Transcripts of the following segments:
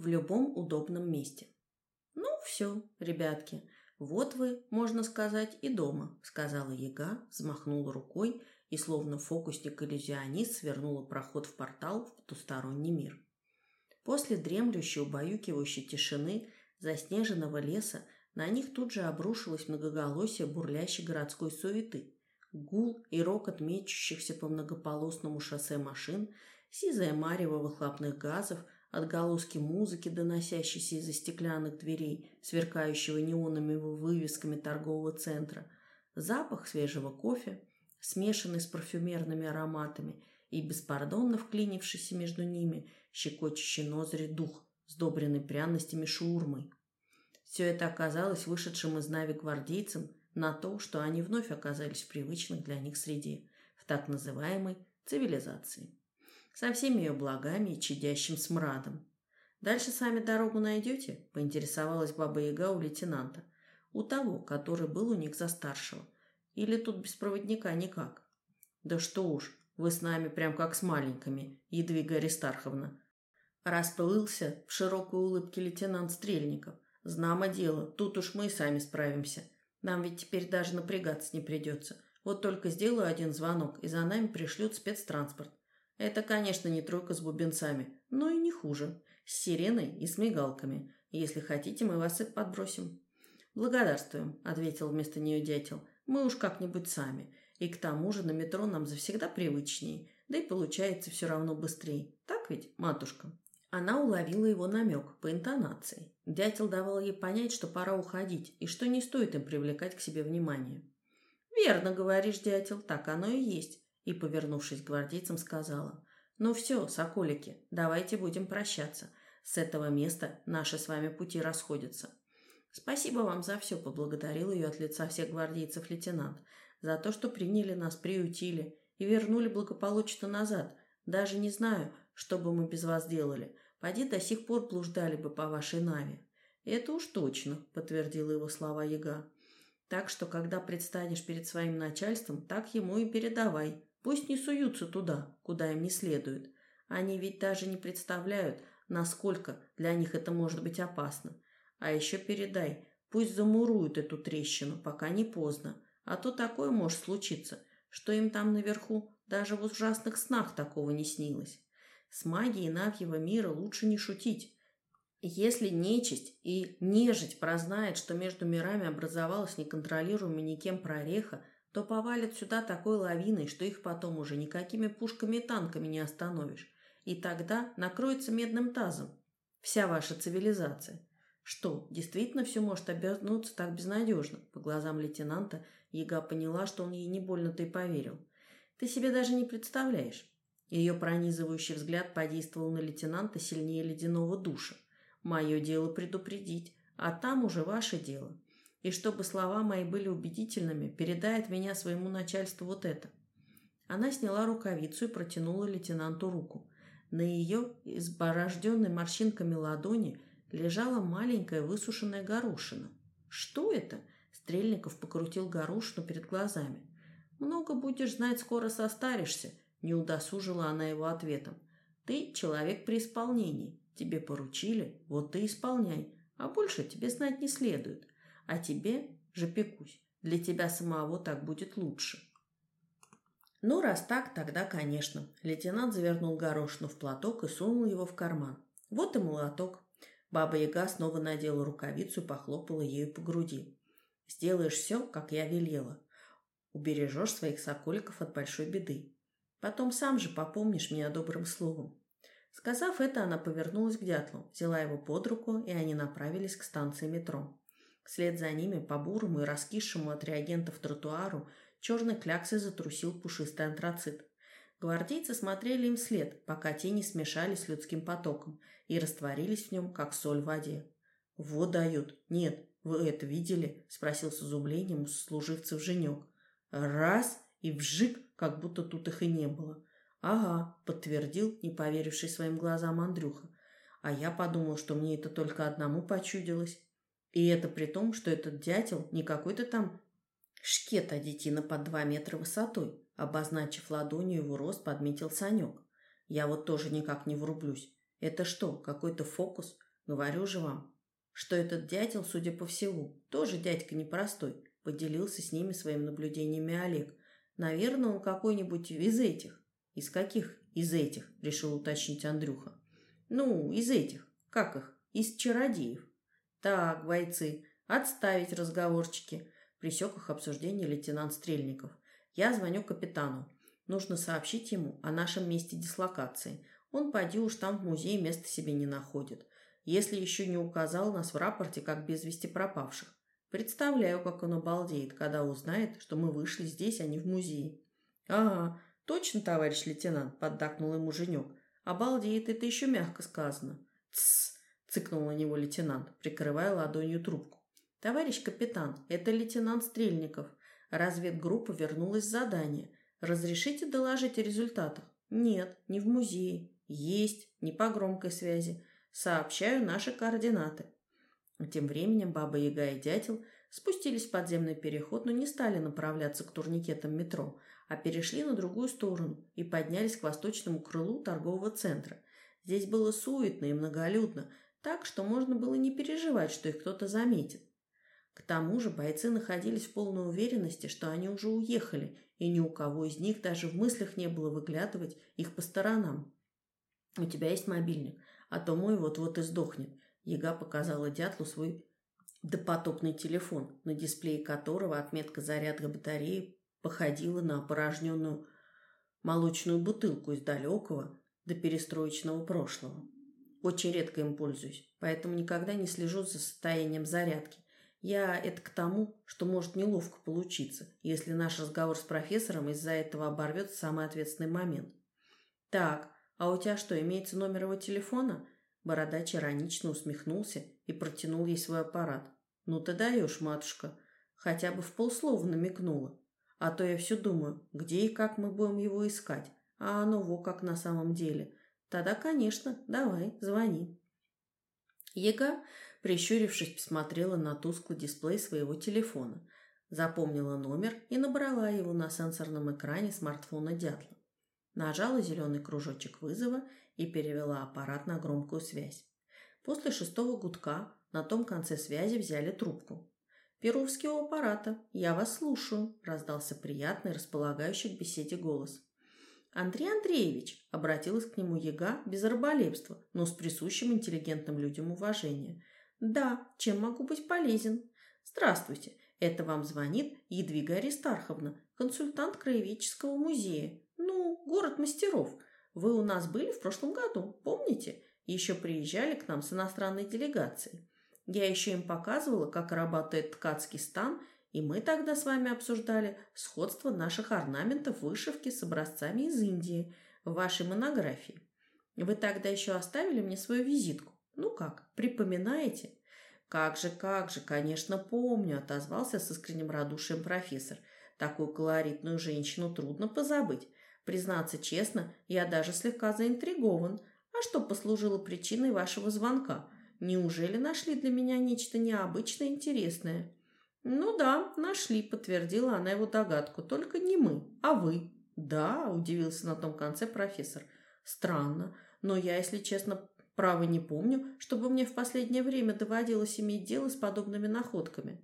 в любом удобном месте. «Ну, все, ребятки, вот вы, можно сказать, и дома», — сказала яга, взмахнула рукой и, словно фокусник-иллюзионист, свернула проход в портал в потусторонний мир. После дремлющей, убаюкивающей тишины заснеженного леса на них тут же обрушилось многоголосие бурлящей городской суеты. Гул и рокот мечущихся по многополосному шоссе машин, сизая марево выхлопных газов, отголоски музыки, доносящейся из-за стеклянных дверей, сверкающего неонными вывесками торгового центра, запах свежего кофе, смешанный с парфюмерными ароматами и беспардонно вклинившийся между ними щекочущий ноздри дух, сдобренный пряностями шаурмой. Все это оказалось вышедшим из Нави гвардейцам на то, что они вновь оказались в привычной для них среде, в так называемой цивилизации. Со всеми ее благами и чадящим смрадом. «Дальше сами дорогу найдете?» – поинтересовалась Баба Яга у лейтенанта. «У того, который был у них за старшего. Или тут без проводника никак?» «Да что уж, вы с нами прям как с маленькими, Едвига Аристарховна». Расплылся в широкой улыбке лейтенант Стрельников – Знамо дело, тут уж мы и сами справимся. Нам ведь теперь даже напрягаться не придется. Вот только сделаю один звонок, и за нами пришлют спецтранспорт. Это, конечно, не тройка с бубенцами, но и не хуже. С сиреной и с мигалками. Если хотите, мы вас и подбросим. Благодарствуем, ответил вместо нее дятел. Мы уж как-нибудь сами. И к тому же на метро нам завсегда привычнее, да и получается все равно быстрее. Так ведь, матушка? Она уловила его намек по интонации. Дятел давал ей понять, что пора уходить и что не стоит им привлекать к себе внимание. «Верно говоришь, дятел, так оно и есть», и, повернувшись к гвардейцам, сказала. «Ну все, соколики, давайте будем прощаться. С этого места наши с вами пути расходятся». «Спасибо вам за все», — поблагодарил ее от лица всех гвардейцев лейтенант, «за то, что приняли нас, приютили и вернули благополучно назад. Даже не знаю, что бы мы без вас делали. Поди до сих пор блуждали бы по вашей Наве. Это уж точно, подтвердила его слова Яга. Так что, когда предстанешь перед своим начальством, так ему и передавай. Пусть не суются туда, куда им не следует. Они ведь даже не представляют, насколько для них это может быть опасно. А еще передай, пусть замуруют эту трещину, пока не поздно. А то такое может случиться, что им там наверху даже в ужасных снах такого не снилось. С магией Навьего мира лучше не шутить. Если нечисть и нежить прознает, что между мирами образовалась неконтролируемая никем прореха, то повалят сюда такой лавиной, что их потом уже никакими пушками и танками не остановишь. И тогда накроется медным тазом вся ваша цивилизация. Что, действительно все может обернуться так безнадежно? По глазам лейтенанта Яга поняла, что он ей не больно-то и поверил. Ты себе даже не представляешь. Ее пронизывающий взгляд подействовал на лейтенанта сильнее ледяного душа. «Мое дело предупредить, а там уже ваше дело. И чтобы слова мои были убедительными, передай от меня своему начальству вот это». Она сняла рукавицу и протянула лейтенанту руку. На ее изборожденной морщинками ладони лежала маленькая высушенная горошина. «Что это?» Стрельников покрутил горошину перед глазами. «Много будешь знать, скоро состаришься», не удосужила она его ответом. «Ты человек при исполнении. Тебе поручили, вот ты исполняй. А больше тебе знать не следует. А тебе же пекусь. Для тебя самого так будет лучше». Ну, раз так, тогда, конечно. Лейтенант завернул горошину в платок и сунул его в карман. Вот и молоток. Баба Яга снова надела рукавицу и похлопала ею по груди. «Сделаешь все, как я велела. Убережешь своих соколиков от большой беды. Потом сам же попомнишь меня добрым словом. Сказав это, она повернулась к дятлу, взяла его под руку, и они направились к станции метро. Вслед за ними по бурому и раскисшему от реагентов тротуару черной кляксой затрусил пушистый антрацит. Гвардейцы смотрели им вслед, пока тени смешались с людским потоком и растворились в нем, как соль в воде. «Вот дают. Нет, вы это видели?» – спросил с изумлением служивцев женек. «Раз!» и вжик, как будто тут их и не было. «Ага», — подтвердил, не поверивший своим глазам Андрюха. «А я подумал, что мне это только одному почудилось. И это при том, что этот дятел не какой-то там шкет, а детина под два метра высотой», обозначив ладонью его рост, подметил Санек. «Я вот тоже никак не врублюсь. Это что, какой-то фокус? Говорю же вам, что этот дятел, судя по всему, тоже дядька непростой, поделился с ними своими наблюдениями Олег. Наверное, он какой-нибудь из этих. Из каких из этих? Решил уточнить Андрюха. Ну, из этих. Как их? Из чародеев. Так, бойцы, отставить разговорчики. Присек их обсуждение лейтенант Стрельников. Я звоню капитану. Нужно сообщить ему о нашем месте дислокации. Он, поди уж там в музее места себе не находит. Если еще не указал нас в рапорте как без вести пропавших. Представляю, как он обалдеет, когда узнает, что мы вышли здесь, а не в музее. Ага, точно, товарищ лейтенант, поддакнул ему женек. Обалдеет, это еще мягко сказано. Тссс, цыкнул на него лейтенант, прикрывая ладонью трубку. Товарищ капитан, это лейтенант Стрельников. Разведгруппа вернулась с задания. Разрешите доложить о результатах? Нет, не в музее. Есть, не по громкой связи. Сообщаю наши координаты. Тем временем Баба Яга и Дятел спустились в подземный переход, но не стали направляться к турникетам метро, а перешли на другую сторону и поднялись к восточному крылу торгового центра. Здесь было суетно и многолюдно, так что можно было не переживать, что их кто-то заметит. К тому же бойцы находились в полной уверенности, что они уже уехали, и ни у кого из них даже в мыслях не было выглядывать их по сторонам. «У тебя есть мобильник, а то мой вот-вот и сдохнет», Яга показала дятлу свой допотопный телефон, на дисплее которого отметка зарядка батареи походила на опорожненную молочную бутылку из далекого до перестроечного прошлого. Очень редко им пользуюсь, поэтому никогда не слежу за состоянием зарядки. Я это к тому, что может неловко получиться, если наш разговор с профессором из-за этого оборвется в самый ответственный момент. Так, а у тебя что, имеется номер его телефона? Бородач иронично усмехнулся и протянул ей свой аппарат. «Ну ты даешь, матушка!» Хотя бы в полслова намекнула. А то я все думаю, где и как мы будем его искать. А оно во как на самом деле. Тогда, конечно, давай, звони. Ега, прищурившись, посмотрела на тусклый дисплей своего телефона, запомнила номер и набрала его на сенсорном экране смартфона дятла. Нажала зеленый кружочек вызова и перевела аппарат на громкую связь. После шестого гудка на том конце связи взяли трубку. «Перовский у аппарата. Я вас слушаю», – раздался приятный, располагающий к беседе голос. «Андрей Андреевич», – обратилась к нему яга без раболепства, но с присущим интеллигентным людям уважением. «Да, чем могу быть полезен?» «Здравствуйте, это вам звонит Едвига Аристарховна, консультант краеведческого музея. Ну, город мастеров. Вы у нас были в прошлом году, помните? Еще приезжали к нам с иностранной делегацией. Я еще им показывала, как работает ткацкий стан, и мы тогда с вами обсуждали сходство наших орнаментов вышивки с образцами из Индии в вашей монографии. Вы тогда еще оставили мне свою визитку. Ну как, припоминаете? Как же, как же, конечно, помню, отозвался с искренним радушием профессор. Такую колоритную женщину трудно позабыть. Признаться честно, я даже слегка заинтригован. А что послужило причиной вашего звонка? Неужели нашли для меня нечто необычно интересное? Ну да, нашли, подтвердила она его догадку. Только не мы, а вы. Да, удивился на том конце профессор. Странно, но я, если честно, право не помню, чтобы мне в последнее время доводилось иметь дело с подобными находками.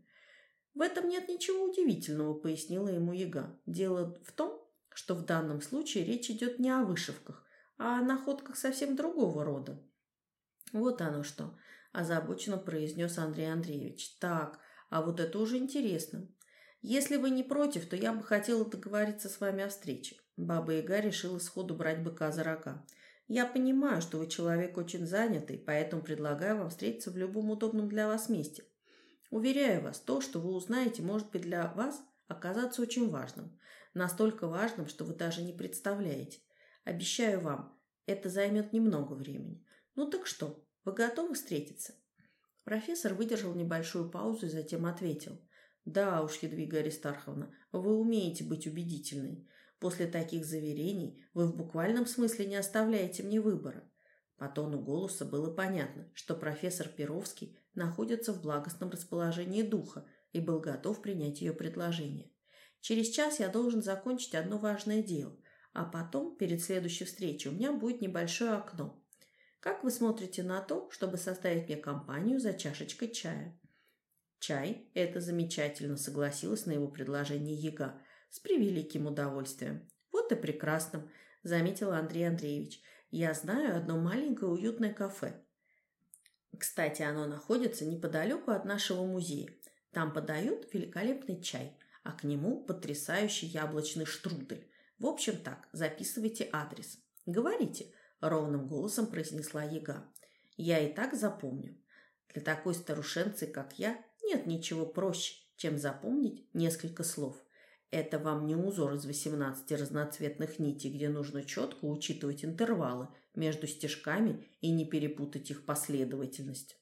В этом нет ничего удивительного, пояснила ему Яга. Дело в том, что в данном случае речь идет не о вышивках, а о находках совсем другого рода. Вот оно что, озабоченно произнес Андрей Андреевич. Так, а вот это уже интересно. Если вы не против, то я бы хотела договориться с вами о встрече. Баба Яга решила сходу брать быка за рога. Я понимаю, что вы человек очень занятый, поэтому предлагаю вам встретиться в любом удобном для вас месте. Уверяю вас, то, что вы узнаете, может быть для вас оказаться очень важным. Настолько важным, что вы даже не представляете. Обещаю вам, это займет немного времени. Ну так что, вы готовы встретиться? Профессор выдержал небольшую паузу и затем ответил. Да уж, Едвига Аристарховна, вы умеете быть убедительной. После таких заверений вы в буквальном смысле не оставляете мне выбора. По тону голоса было понятно, что профессор Перовский находится в благостном расположении духа и был готов принять ее предложение. Через час я должен закончить одно важное дело, а потом, перед следующей встречей, у меня будет небольшое окно. Как вы смотрите на то, чтобы составить мне компанию за чашечкой чая?» «Чай – это замечательно», – согласилась на его предложение Яга с превеликим удовольствием. «Вот и прекрасно», – заметил Андрей Андреевич. «Я знаю одно маленькое уютное кафе. Кстати, оно находится неподалеку от нашего музея. Там подают великолепный чай, а к нему потрясающий яблочный штрудель. В общем так, записывайте адрес. Говорите, ровным голосом произнесла Яга. Я и так запомню. Для такой старушенцы, как я, нет ничего проще, чем запомнить несколько слов. Это вам не узор из 18 разноцветных нитей, где нужно четко учитывать интервалы между стежками и не перепутать их последовательность.